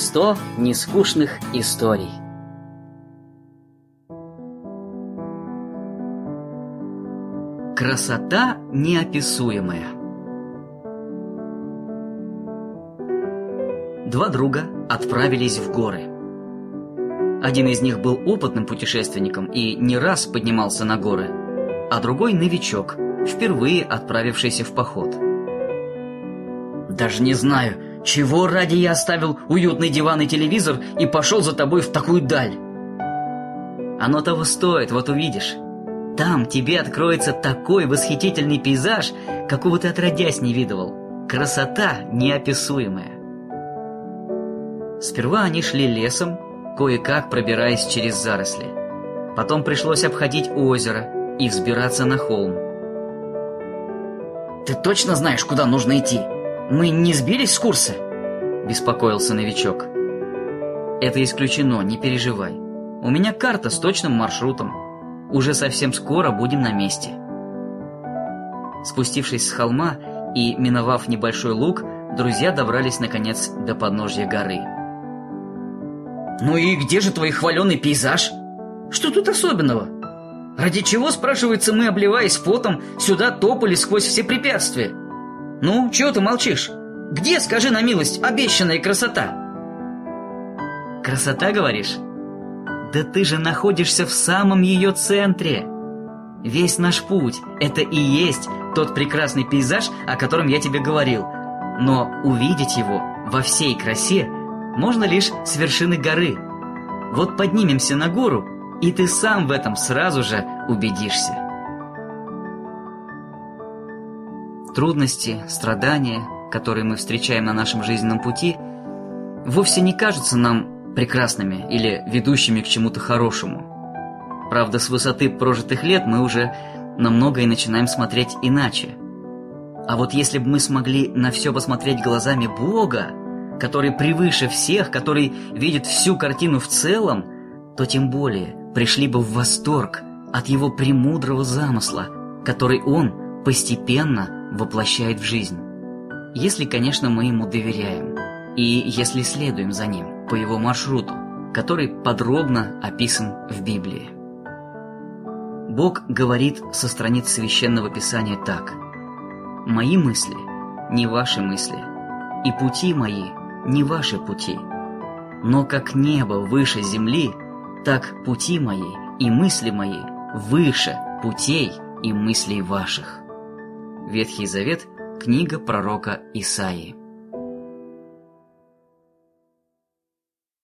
Сто нескучных историй. Красота неописуемая. Два друга отправились в горы. Один из них был опытным путешественником и не раз поднимался на горы, а другой новичок, впервые отправившийся в поход. Даже не знаю, чего ради я оставил уютный диван и телевизор и пошел за тобой в такую даль. Оно того стоит, вот увидишь. Там тебе откроется такой восхитительный пейзаж, какого ты отродясь не видывал. Красота неописуемая. Сперва они шли лесом, кое-как пробираясь через заросли. Потом пришлось обходить озеро и взбираться на холм. «Ты точно знаешь, куда нужно идти? Мы не сбились с курса?» – беспокоился новичок. «Это исключено, не переживай. У меня карта с точным маршрутом. Уже совсем скоро будем на месте. Спустившись с холма и миновав небольшой луг, друзья добрались наконец до подножья горы. «Ну и где же твой хваленый пейзаж? Что тут особенного? Ради чего, спрашивается, мы, обливаясь потом, сюда топали сквозь все препятствия? Ну, чего ты молчишь? Где, скажи на милость, обещанная красота?» «Красота, говоришь?» Да ты же находишься в самом ее центре. Весь наш путь – это и есть тот прекрасный пейзаж, о котором я тебе говорил. Но увидеть его во всей красе можно лишь с вершины горы. Вот поднимемся на гору, и ты сам в этом сразу же убедишься. Трудности, страдания, которые мы встречаем на нашем жизненном пути, вовсе не кажутся нам прекрасными или ведущими к чему-то хорошему. Правда, с высоты прожитых лет мы уже на многое начинаем смотреть иначе. А вот если бы мы смогли на все посмотреть глазами Бога, который превыше всех, который видит всю картину в целом, то тем более пришли бы в восторг от его премудрого замысла, который он постепенно воплощает в жизнь. Если, конечно, мы ему доверяем, и если следуем за ним по его маршруту, который подробно описан в Библии. Бог говорит со страниц Священного Писания так. «Мои мысли – не ваши мысли, и пути мои – не ваши пути. Но как небо выше земли, так пути мои и мысли мои выше путей и мыслей ваших». Ветхий Завет, книга пророка Исаии.